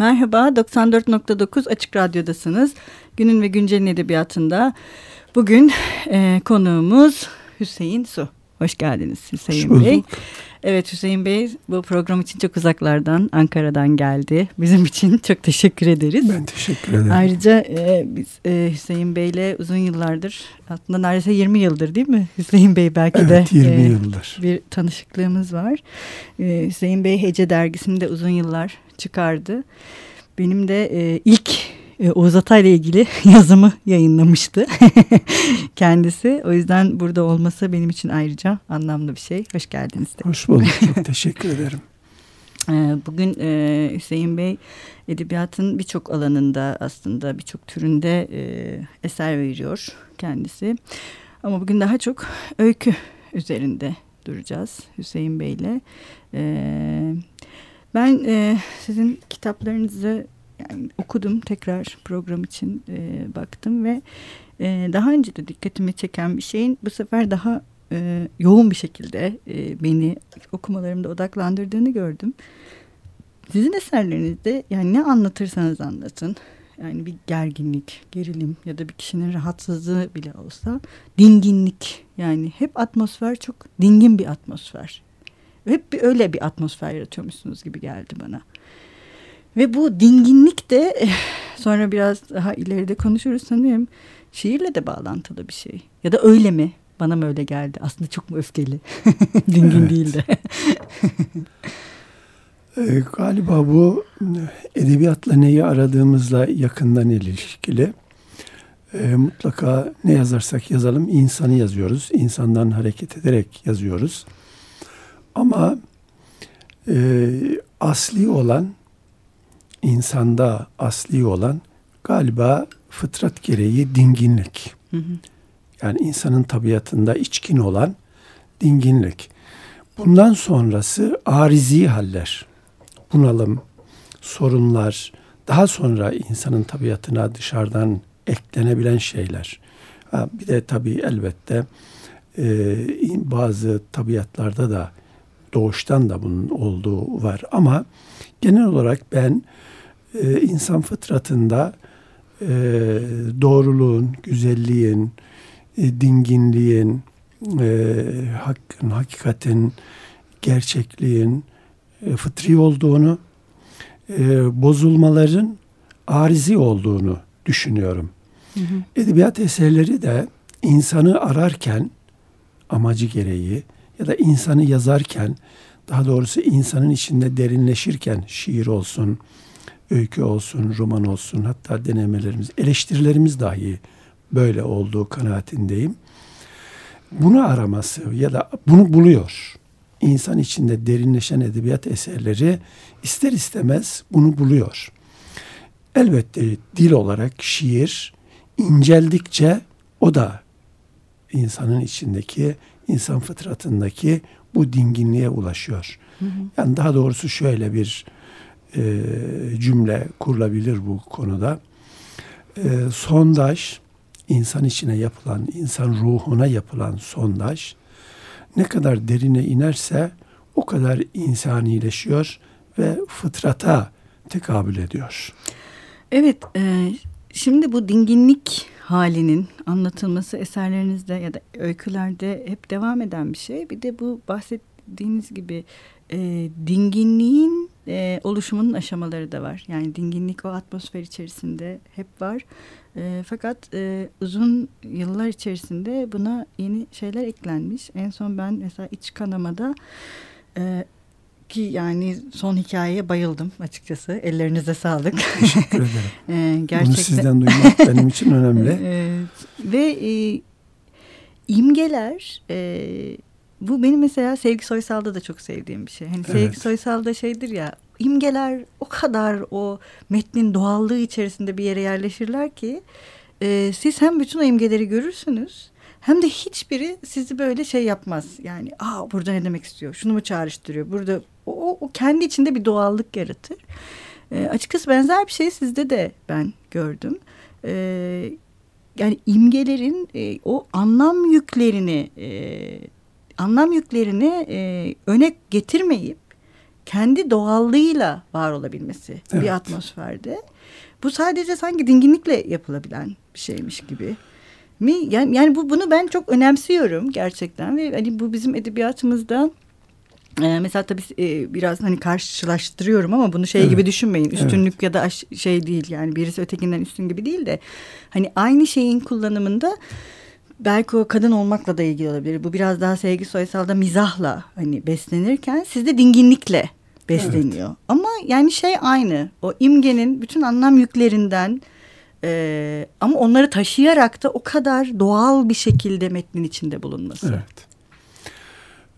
Merhaba, 94.9 Açık Radyo'dasınız. Günün ve Güncel'in edebiyatında bugün e, konuğumuz Hüseyin Su. Hoş geldiniz Hüseyin Hoş Bey. Evet Hüseyin Bey bu program için çok uzaklardan Ankara'dan geldi. Bizim için çok teşekkür ederiz. Ben teşekkür ederim. Ayrıca e, biz e, Hüseyin Bey'le uzun yıllardır aslında neredeyse 20 yıldır değil mi Hüseyin Bey belki evet, de 20 e, yıldır. bir tanışıklığımız var. E, Hüseyin Bey Hece dergisinde uzun yıllar çıkardı. Benim de e, ilk e, Oğuz Atay ile ilgili yazımı yayınlamıştı kendisi. O yüzden burada olması benim için ayrıca anlamlı bir şey. Hoş geldiniz. De. Hoş bulduk. Çok teşekkür ederim. E, bugün e, Hüseyin Bey edebiyatın birçok alanında aslında birçok türünde e, eser veriyor kendisi. Ama bugün daha çok öykü üzerinde duracağız Hüseyin Bey ile. Ben e, sizin kitaplarınızı yani okudum tekrar program için e, baktım ve e, daha önce de dikkatimi çeken bir şeyin bu sefer daha e, yoğun bir şekilde e, beni okumalarımda odaklandırdığını gördüm. Sizin eserlerinizde yani ne anlatırsanız anlatın yani bir gerginlik, gerilim ya da bir kişinin rahatsızlığı bile olsa dinginlik yani hep atmosfer çok dingin bir atmosfer. Hep bir öyle bir atmosfer yaratıyormuşsunuz gibi geldi bana. Ve bu dinginlik de eh, sonra biraz daha ileride konuşuruz sanıyorum şiirle de bağlantılı bir şey. Ya da öyle mi? Bana mı öyle geldi? Aslında çok mu öfkeli? Dingin değil de. e, galiba bu edebiyatla neyi aradığımızla yakından ilişkili. E, mutlaka ne yazarsak yazalım insanı yazıyoruz. İnsandan hareket ederek yazıyoruz. Ama e, asli olan insanda asli olan galiba fıtrat gereği dinginlik. Hı hı. Yani insanın tabiatında içkin olan dinginlik. Bundan sonrası arizi haller. Bunalım, sorunlar, daha sonra insanın tabiatına dışarıdan eklenebilen şeyler. Ha, bir de tabii elbette e, bazı tabiatlarda da doğuştan da bunun olduğu var ama genel olarak ben e, insan fıtratında e, doğruluğun, güzelliğin, e, dinginliğin, e, hakkın, hakikatin, gerçekliğin e, fıtri olduğunu, e, bozulmaların arizi olduğunu düşünüyorum. Hı hı. Edebiyat eserleri de insanı ararken amacı gereği ya da insanı yazarken daha doğrusu insanın içinde derinleşirken şiir olsun, öykü olsun, roman olsun hatta denemelerimiz, eleştirilerimiz dahi böyle olduğu kanaatindeyim. Bunu araması ya da bunu buluyor. İnsan içinde derinleşen edebiyat eserleri ister istemez bunu buluyor. Elbette dil olarak şiir inceldikçe o da insanın içindeki insan fıtratındaki bu dinginliğe ulaşıyor. Hı hı. Yani daha doğrusu şöyle bir e, cümle kurulabilir bu konuda. E, sondaj, insan içine yapılan, insan ruhuna yapılan sondaj ne kadar derine inerse o kadar insanileşiyor ve fıtrata tekabül ediyor. Evet, e, şimdi bu dinginlik halinin anlatılması eserlerinizde ya da öykülerde hep devam eden bir şey. Bir de bu bahsettiğiniz gibi e, dinginliğin e, oluşumunun aşamaları da var. Yani dinginlik o atmosfer içerisinde hep var. E, fakat e, uzun yıllar içerisinde buna yeni şeyler eklenmiş. En son ben mesela iç kanamada e, ki yani son hikayeye bayıldım açıkçası. Ellerinize sağlık. Teşekkür ederim. ee, gerçekten... Bunu sizden duymak benim için önemli. ee, ve e, imgeler e, bu benim mesela Sevgi Soysal'da da çok sevdiğim bir şey. Hani evet. Sevgi Soysal'da şeydir ya imgeler o kadar o metnin doğallığı içerisinde bir yere yerleşirler ki e, siz hem bütün o imgeleri görürsünüz hem de hiçbiri sizi böyle şey yapmaz. Yani aa burada ne demek istiyor? Şunu mu çağrıştırıyor? Burada o, o kendi içinde bir doğallık yaratır. E, açıkçası benzer bir şey sizde de ben gördüm. E, yani imgelerin e, o anlam yüklerini e, anlam yüklerini e, öne getirmeyip kendi doğallığıyla var olabilmesi evet. bir atmosferde. Bu sadece sanki dinginlikle yapılabilen bir şeymiş gibi. Mi? Yani, yani bu bunu ben çok önemsiyorum gerçekten ve hani bu bizim edebiyatımızda ee, mesela tabii e, biraz hani karşılaştırıyorum ama bunu şey evet. gibi düşünmeyin. Üstünlük evet. ya da şey değil yani birisi ötekinden üstün gibi değil de hani aynı şeyin kullanımında belki o kadın olmakla da ilgili olabilir. Bu biraz daha Sevgi Soysal'da mizahla hani beslenirken sizde dinginlikle besleniyor. Evet. Ama yani şey aynı. O imgenin bütün anlam yüklerinden e, ama onları taşıyarak da o kadar doğal bir şekilde metnin içinde bulunması. Evet.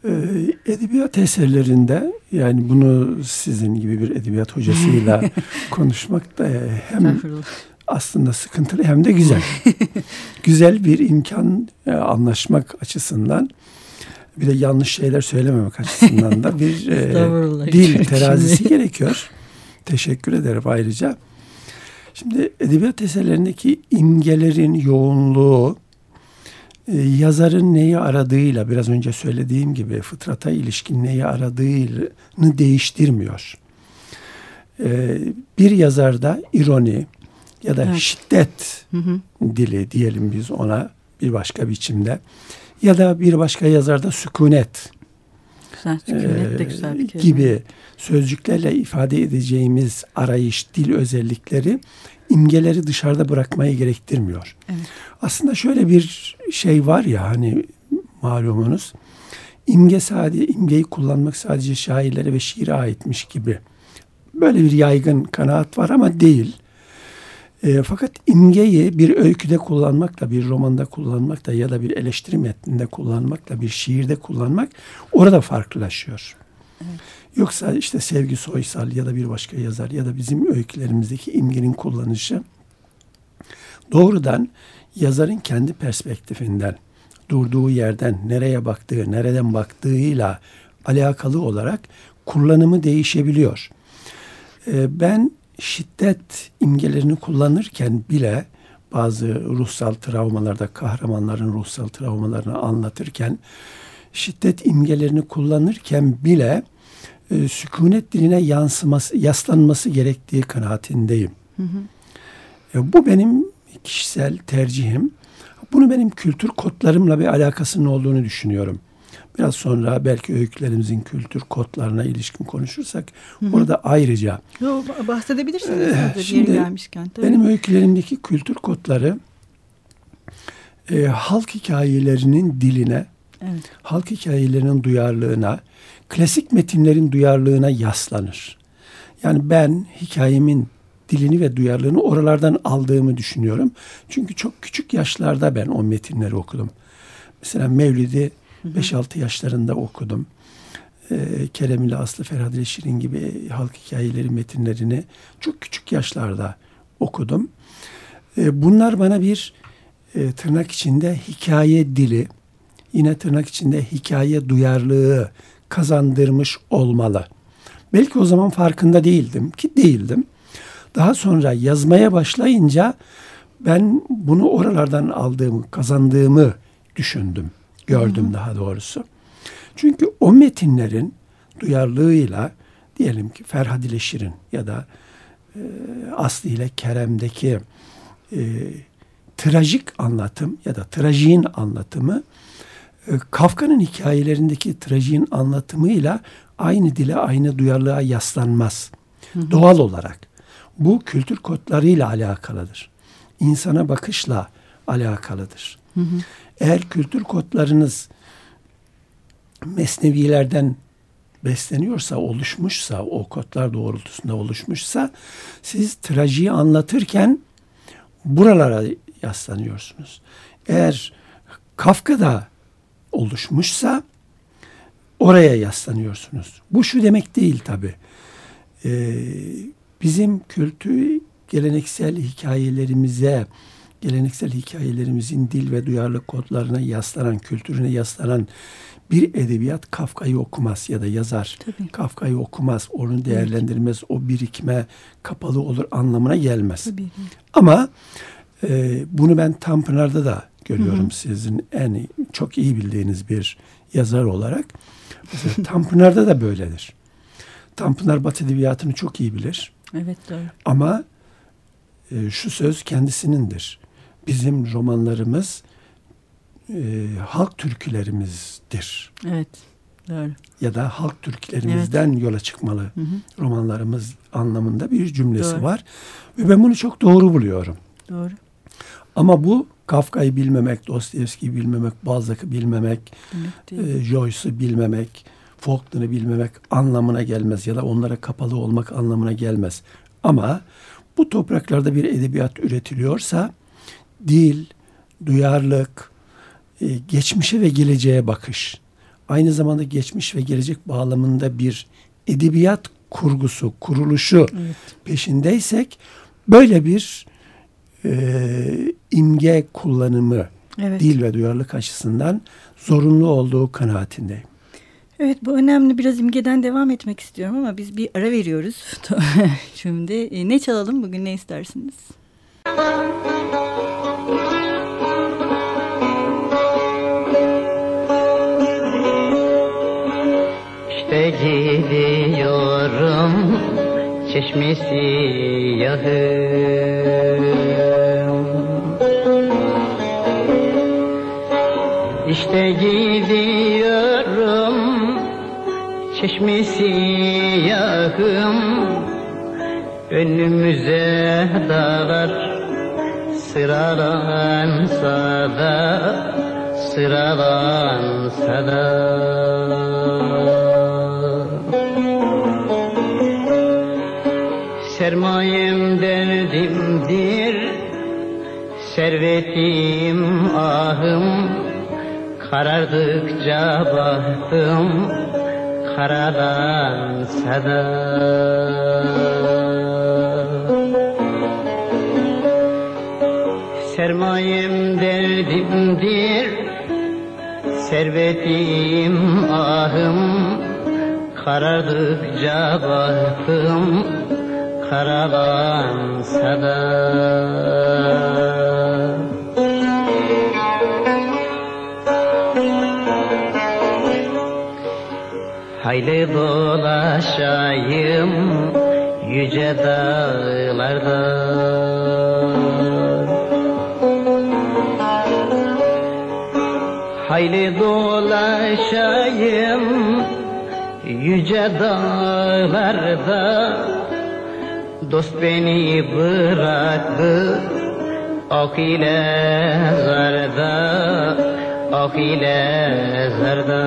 Ee, edebiyat eserlerinde yani bunu sizin gibi bir edebiyat hocasıyla konuşmak da hem aslında sıkıntılı hem de güzel. güzel bir imkan e, anlaşmak açısından bir de yanlış şeyler söylememek açısından da bir e, dil terazisi gerekiyor. Teşekkür ederim ayrıca. Şimdi edebiyat eserlerindeki imgelerin yoğunluğu e, yazarın neyi aradığıyla biraz önce söylediğim gibi fıtrata ilişkin neyi aradığını değiştirmiyor. E, bir yazarda ironi ya da evet. şiddet hı hı. dili diyelim biz ona bir başka biçimde ya da bir başka yazarda sükunet güzel, sükunet de güzel bir kelime. gibi sözcüklerle ifade edeceğimiz arayış, dil özellikleri imgeleri dışarıda bırakmayı gerektirmiyor. Evet. Aslında şöyle bir şey var ya hani malumunuz imge sadece imgeyi kullanmak sadece şairlere ve şiire aitmiş gibi. Böyle bir yaygın kanaat var ama değil. E, fakat imgeyi bir öyküde kullanmakla, bir romanda kullanmakla ya da bir eleştiri metninde kullanmakla, bir şiirde kullanmak orada farklılaşıyor. Evet. Yoksa işte Sevgi Soysal ya da bir başka yazar ya da bizim öykülerimizdeki imgenin kullanışı doğrudan yazarın kendi perspektifinden, durduğu yerden, nereye baktığı, nereden baktığıyla alakalı olarak kullanımı değişebiliyor. Ee, ben şiddet imgelerini kullanırken bile bazı ruhsal travmalarda kahramanların ruhsal travmalarını anlatırken şiddet imgelerini kullanırken bile e, sükunet diline yansıması, yaslanması gerektiği kanaatindeyim. Hı hı. E, bu benim kişisel tercihim. Bunu benim kültür kodlarımla bir alakasının olduğunu düşünüyorum. Biraz sonra belki öykülerimizin kültür kodlarına ilişkin konuşursak hı hı. orada ayrıca Yo, bahsedebilirsiniz. Ee, şimdi gelmişken, tabii. benim öykülerimdeki kültür kodları e, halk hikayelerinin diline, evet. halk hikayelerinin duyarlılığına, klasik metinlerin duyarlılığına yaslanır. Yani ben hikayemin dilini ve duyarlılığını oralardan aldığımı düşünüyorum. Çünkü çok küçük yaşlarda ben o metinleri okudum. Mesela Mevlid'i 5-6 yaşlarında okudum. Ee, Kerem ile Aslı Ferhat ile Şirin gibi halk hikayeleri metinlerini çok küçük yaşlarda okudum. Ee, bunlar bana bir e, tırnak içinde hikaye dili, yine tırnak içinde hikaye duyarlılığı kazandırmış olmalı. Belki o zaman farkında değildim ki değildim. Daha sonra yazmaya başlayınca ben bunu oralardan aldığımı, kazandığımı düşündüm, gördüm Hı-hı. daha doğrusu. Çünkü o metinlerin duyarlılığıyla diyelim ki Ferhad ile Şirin ya da e, Aslı ile Kerem'deki e, trajik anlatım ya da trajiğin anlatımı e, Kafka'nın hikayelerindeki trajiğin anlatımıyla aynı dile, aynı duyarlılığa yaslanmaz. Hı hı. Doğal olarak. Bu kültür kodlarıyla alakalıdır. İnsana bakışla alakalıdır. Hı hı. Eğer kültür kodlarınız mesnevilerden besleniyorsa, oluşmuşsa, o kodlar doğrultusunda oluşmuşsa siz trajiyi anlatırken buralara yaslanıyorsunuz. Eğer Kafka'da oluşmuşsa oraya yaslanıyorsunuz. Bu şu demek değil tabi. Ee, bizim kültür geleneksel hikayelerimize, geleneksel hikayelerimizin dil ve duyarlı kodlarına yaslanan, kültürüne yaslanan bir edebiyat Kafka'yı okumaz ya da yazar Kafka'yı okumaz, onu değerlendirmez, o birikme kapalı olur anlamına gelmez. Tabii. Ama e, bunu ben Tanpınar'da da görüyorum hı hı. sizin en çok iyi bildiğiniz bir yazar olarak. Mesela Tanpınar'da da böyledir. Tanpınar Batı Edebiyatı'nı çok iyi bilir. Evet doğru. Ama e, şu söz kendisinindir. Bizim romanlarımız e, halk türkülerimizdir. Evet. Doğru. Ya da halk türkülerimizden evet. yola çıkmalı hı hı. romanlarımız anlamında bir cümlesi doğru. var. Ve ben bunu çok doğru buluyorum. Doğru. Ama bu Kafka'yı bilmemek, Dostoyevski'yi bilmemek, Balzac'ı bilmemek, e, Joyce'u bilmemek, Faulkner'ı bilmemek anlamına gelmez ya da onlara kapalı olmak anlamına gelmez. Ama bu topraklarda bir edebiyat üretiliyorsa dil, duyarlılık, e, geçmişe ve geleceğe bakış, aynı zamanda geçmiş ve gelecek bağlamında bir edebiyat kurgusu, kuruluşu evet. peşindeysek böyle bir e, imge kullanımı evet. dil ve duyarlılık açısından zorunlu olduğu kanaatindeyim. Evet bu önemli. Biraz imgeden devam etmek istiyorum ama biz bir ara veriyoruz. Şimdi e, ne çalalım bugün ne istersiniz? çeşmesi yahım İşte gidiyorum. Çeşmesi yakım Önümüze dağlar. Sıralansa da sıralansa da Servetim ahım Karardıkça bahtım karalansa da. Sermayem derdimdir Servetim ahım Karardıkça bahtım karalansa da Hayli dolaşayım yüce dağlarda. Hayli dolaşayım yüce dağlarda. Dost beni bıraktı Ok ile zarda Ok ile zarda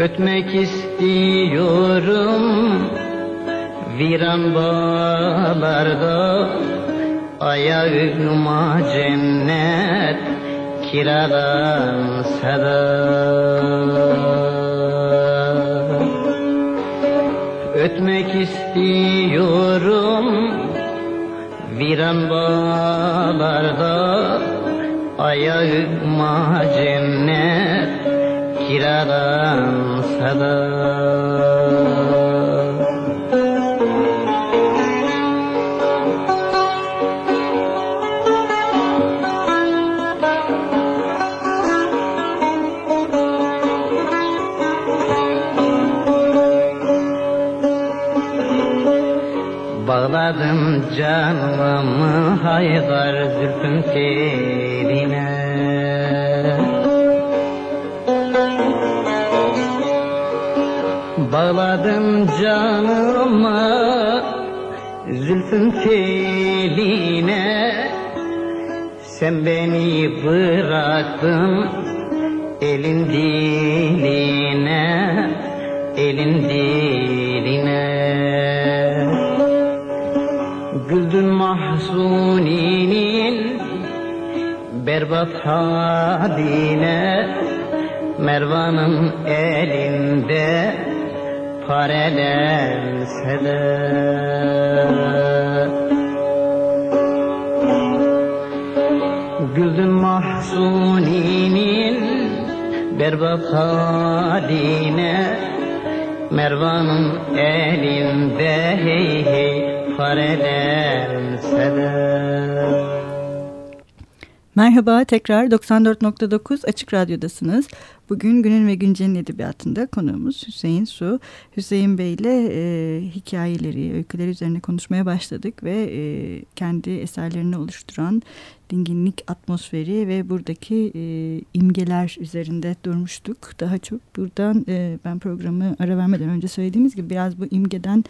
Ötmek istiyorum viran bağlarda Ayağıma cennet kiralansa da Ötmek istiyorum viran bağlarda Ayağıma cennet kiralansa da Bağladım canımı haydar zülfün teline Bağladım canıma zülfün teline. Sen beni bıraktın elin diline Elin diline. Güldün mahzuninin berbat haline Mervan'ın elinde parelense de Güldün mahzuninin berbat haline. Mervan'ın elinde hey hey parelense de Merhaba tekrar 94.9 Açık Radyo'dasınız. Bugün Günün ve Güncel'in edebiyatında konuğumuz Hüseyin Su. Hüseyin Bey ile e, hikayeleri, öyküleri üzerine konuşmaya başladık ve e, kendi eserlerini oluşturan dinginlik atmosferi ve buradaki e, imgeler üzerinde durmuştuk. Daha çok buradan e, ben programı ara vermeden önce söylediğimiz gibi biraz bu imgeden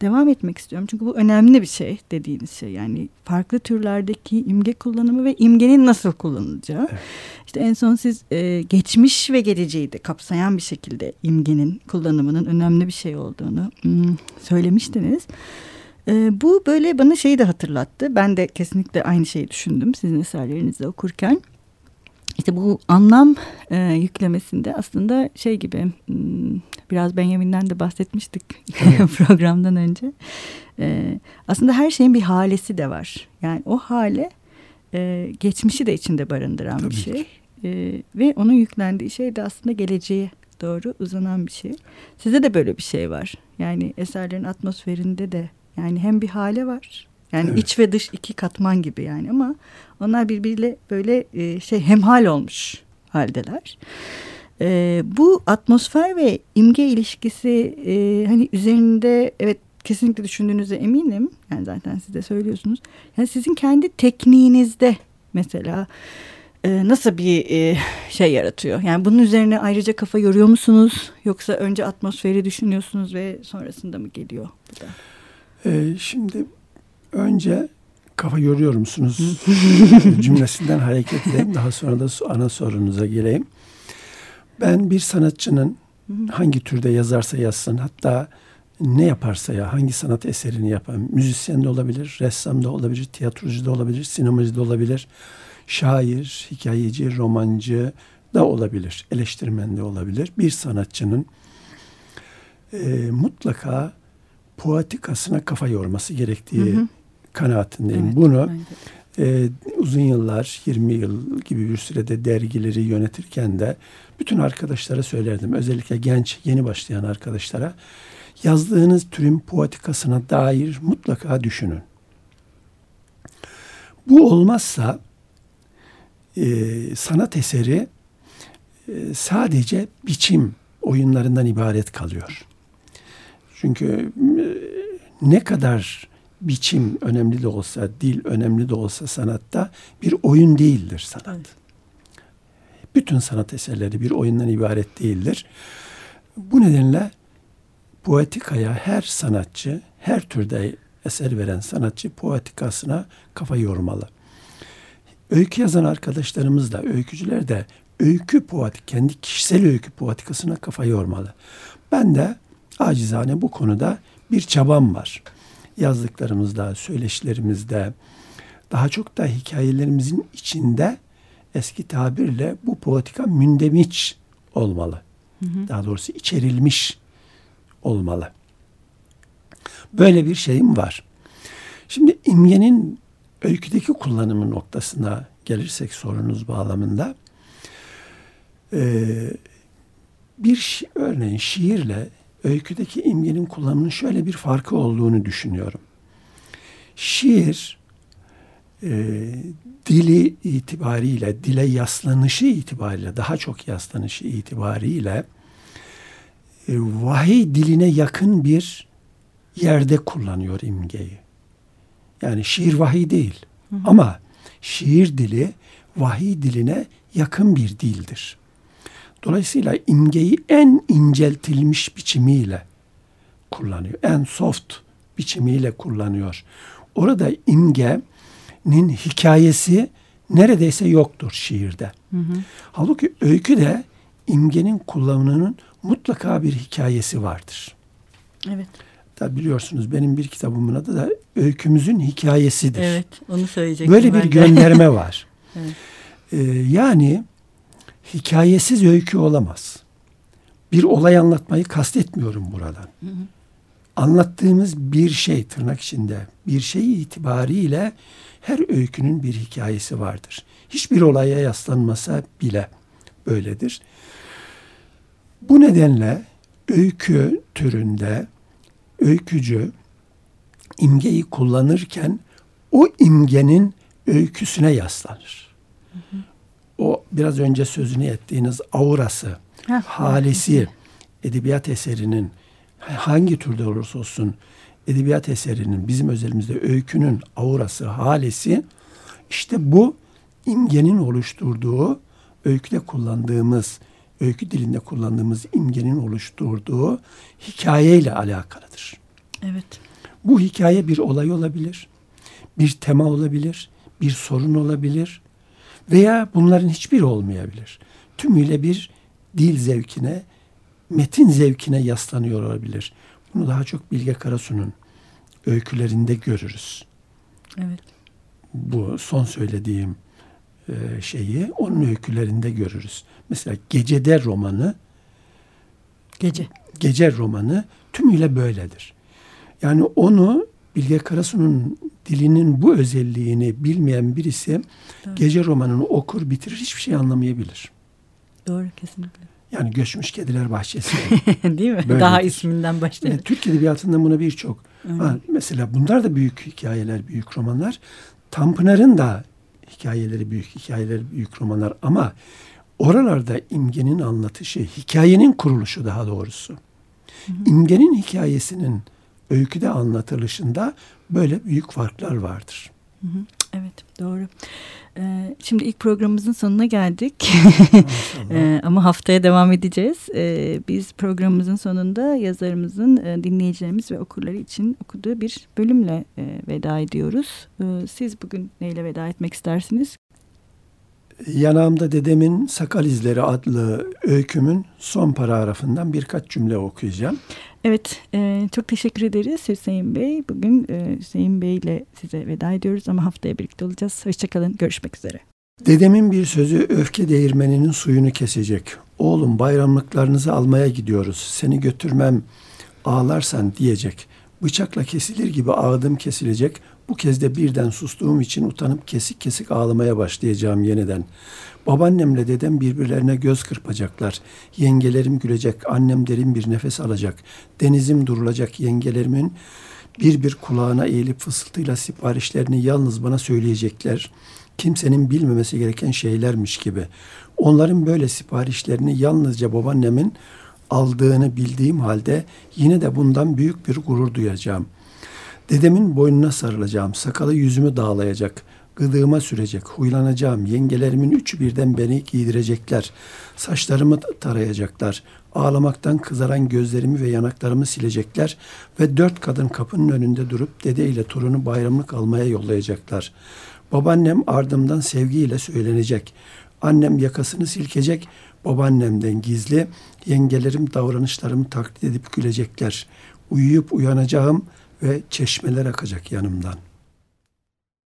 devam etmek istiyorum. Çünkü bu önemli bir şey dediğiniz şey. Yani farklı türlerdeki imge kullanımı ve imgenin nasıl kullanılacağı. Evet. İşte en son siz e, geçmiş ve geleceği de kapsayan bir şekilde imgenin kullanımının önemli bir şey olduğunu hmm, söylemiştiniz. E, bu böyle bana şeyi de hatırlattı. Ben de kesinlikle aynı şeyi düşündüm sizin eserlerinizi okurken. İşte bu anlam e, yüklemesinde aslında şey gibi hmm, biraz Benjamin'den de bahsetmiştik programdan önce. E, aslında her şeyin bir halesi de var. Yani o hale e, geçmişi de içinde barındıran Tabii bir şey. E, ve onun yüklendiği şey de aslında geleceğe doğru uzanan bir şey. Size de böyle bir şey var. Yani eserlerin atmosferinde de yani hem bir hale var. Yani evet. iç ve dış iki katman gibi yani ama onlar birbiriyle böyle e, şey hemhal olmuş haldeler. E, bu atmosfer ve imge ilişkisi e, hani üzerinde evet kesinlikle düşündüğünüze eminim. Yani zaten siz de söylüyorsunuz. Yani sizin kendi tekniğinizde mesela e, nasıl bir e, şey yaratıyor? Yani bunun üzerine ayrıca kafa yoruyor musunuz? Yoksa önce atmosferi düşünüyorsunuz ve sonrasında mı geliyor bu da? Ee, şimdi önce kafa yoruyor musunuz cümlesinden hareket edeyim. Daha sonra da ana sorunuza geleyim. Ben bir sanatçının hangi türde yazarsa yazsın hatta ne yaparsa ya hangi sanat eserini yapan müzisyen de olabilir, ressam da olabilir, tiyatrocu da olabilir, sinemacı da olabilir, şair, hikayeci, romancı da olabilir, eleştirmen de olabilir. Bir sanatçının e, mutlaka poetikasına kafa yorması gerektiği hı hı. kanaatindeyim. Evet, Bunu e, uzun yıllar, 20 yıl gibi bir sürede dergileri yönetirken de bütün arkadaşlara söylerdim. Özellikle genç, yeni başlayan arkadaşlara yazdığınız türün poetikasına dair mutlaka düşünün. Bu olmazsa e, sanat eseri e, sadece biçim oyunlarından ibaret kalıyor. Çünkü e, ne kadar biçim önemli de olsa, dil önemli de olsa sanatta bir oyun değildir sanat. Evet. Bütün sanat eserleri bir oyundan ibaret değildir. Bu nedenle poetikaya her sanatçı, her türde eser veren sanatçı poetikasına kafa yormalı. Öykü yazan arkadaşlarımız da, öykücüler de öykü poetik, kendi kişisel öykü poetikasına kafa yormalı. Ben de acizane bu konuda bir çabam var. Yazdıklarımızda, söyleşilerimizde, daha çok da hikayelerimizin içinde eski tabirle bu poetika mündemiç olmalı. Hı hı. Daha doğrusu içerilmiş olmalı. Böyle bir şeyim var. Şimdi imgenin öyküdeki kullanımı noktasına gelirsek sorunuz bağlamında bir örneğin şiirle öyküdeki imgenin kullanımının şöyle bir farkı olduğunu düşünüyorum. Şiir e, dili itibariyle, dile yaslanışı itibariyle, daha çok yaslanışı itibariyle e, vahiy diline yakın bir yerde kullanıyor imgeyi. Yani şiir vahiy değil. Hı hı. Ama şiir dili vahiy diline yakın bir dildir. Dolayısıyla imgeyi en inceltilmiş biçimiyle kullanıyor. En soft biçimiyle kullanıyor. Orada imgenin hikayesi neredeyse yoktur şiirde. Hı hı. Halbuki öyküde imgenin kullanımının mutlaka bir hikayesi vardır. Evet. Tabi biliyorsunuz benim bir kitabımın adı da Öykümüzün Hikayesidir. Evet onu söyleyecektim. Böyle bir gönderme var. evet. Ee, yani hikayesiz öykü olamaz. Bir olay anlatmayı kastetmiyorum buradan. Hı hı. Anlattığımız bir şey tırnak içinde bir şey itibariyle her öykünün bir hikayesi vardır. Hiçbir olaya yaslanmasa bile böyledir. Bu nedenle öykü türünde öykücü imgeyi kullanırken o imgenin öyküsüne yaslanır. Hı hı o biraz önce sözünü ettiğiniz aurası Heh, halisi edebiyat eserinin hangi türde olursa olsun edebiyat eserinin bizim özelimizde öykünün aurası, halesi işte bu imgenin oluşturduğu öyküde kullandığımız öykü dilinde kullandığımız imgenin oluşturduğu hikayeyle alakalıdır. Evet. Bu hikaye bir olay olabilir, bir tema olabilir, bir sorun olabilir veya bunların hiçbiri olmayabilir. Tümüyle bir dil zevkine, metin zevkine yaslanıyor olabilir. Bunu daha çok Bilge Karasu'nun öykülerinde görürüz. Evet. Bu son söylediğim e, şeyi onun öykülerinde görürüz. Mesela Gecede romanı Gece. Gece romanı tümüyle böyledir. Yani onu Bilge Karasu'nun dilinin bu özelliğini bilmeyen birisi Doğru. gece romanını okur bitirir hiçbir şey anlamayabilir. Doğru kesinlikle. Yani Göçmüş Kediler Bahçesi. Değil mi? Böyledir. Daha isminden başlayalım. Evet, Türk Edebiyatı'nda buna birçok. Mesela bunlar da büyük hikayeler, büyük romanlar. Tanpınar'ın da hikayeleri büyük, hikayeleri büyük romanlar ama oralarda imgenin anlatışı, hikayenin kuruluşu daha doğrusu. Hı hı. İmgenin hikayesinin öyküde anlatılışında böyle büyük farklar vardır. Hı hı. Evet doğru. Ee, şimdi ilk programımızın sonuna geldik. ee, ama haftaya devam edeceğiz. Ee, biz programımızın sonunda yazarımızın e, dinleyicilerimiz ve okurları için okuduğu bir bölümle e, veda ediyoruz. Ee, siz bugün neyle veda etmek istersiniz? Yanağımda Dedemin Sakal İzleri adlı öykümün son paragrafından birkaç cümle okuyacağım. Evet, e, çok teşekkür ederiz Hüseyin Bey. Bugün e, Hüseyin Bey ile size veda ediyoruz ama haftaya birlikte olacağız. Hoşçakalın, görüşmek üzere. Dedemin bir sözü öfke değirmeninin suyunu kesecek. Oğlum bayramlıklarınızı almaya gidiyoruz. Seni götürmem ağlarsan diyecek. Bıçakla kesilir gibi ağdım kesilecek. Bu kez de birden sustuğum için utanıp kesik kesik ağlamaya başlayacağım yeniden. Babaannemle dedem birbirlerine göz kırpacaklar. Yengelerim gülecek, annem derin bir nefes alacak. Denizim durulacak, yengelerimin bir bir kulağına eğilip fısıltıyla siparişlerini yalnız bana söyleyecekler. Kimsenin bilmemesi gereken şeylermiş gibi. Onların böyle siparişlerini yalnızca babaannemin aldığını bildiğim halde yine de bundan büyük bir gurur duyacağım. Dedemin boynuna sarılacağım, sakalı yüzümü dağlayacak, gıdığıma sürecek, huylanacağım, yengelerimin üçü birden beni giydirecekler, saçlarımı tarayacaklar, ağlamaktan kızaran gözlerimi ve yanaklarımı silecekler ve dört kadın kapının önünde durup dede ile torunu bayramlık almaya yollayacaklar. Babaannem ardımdan sevgiyle söylenecek. Annem yakasını silkecek, babaannemden gizli, yengelerim davranışlarımı taklit edip gülecekler. Uyuyup uyanacağım ve çeşmeler akacak yanımdan.''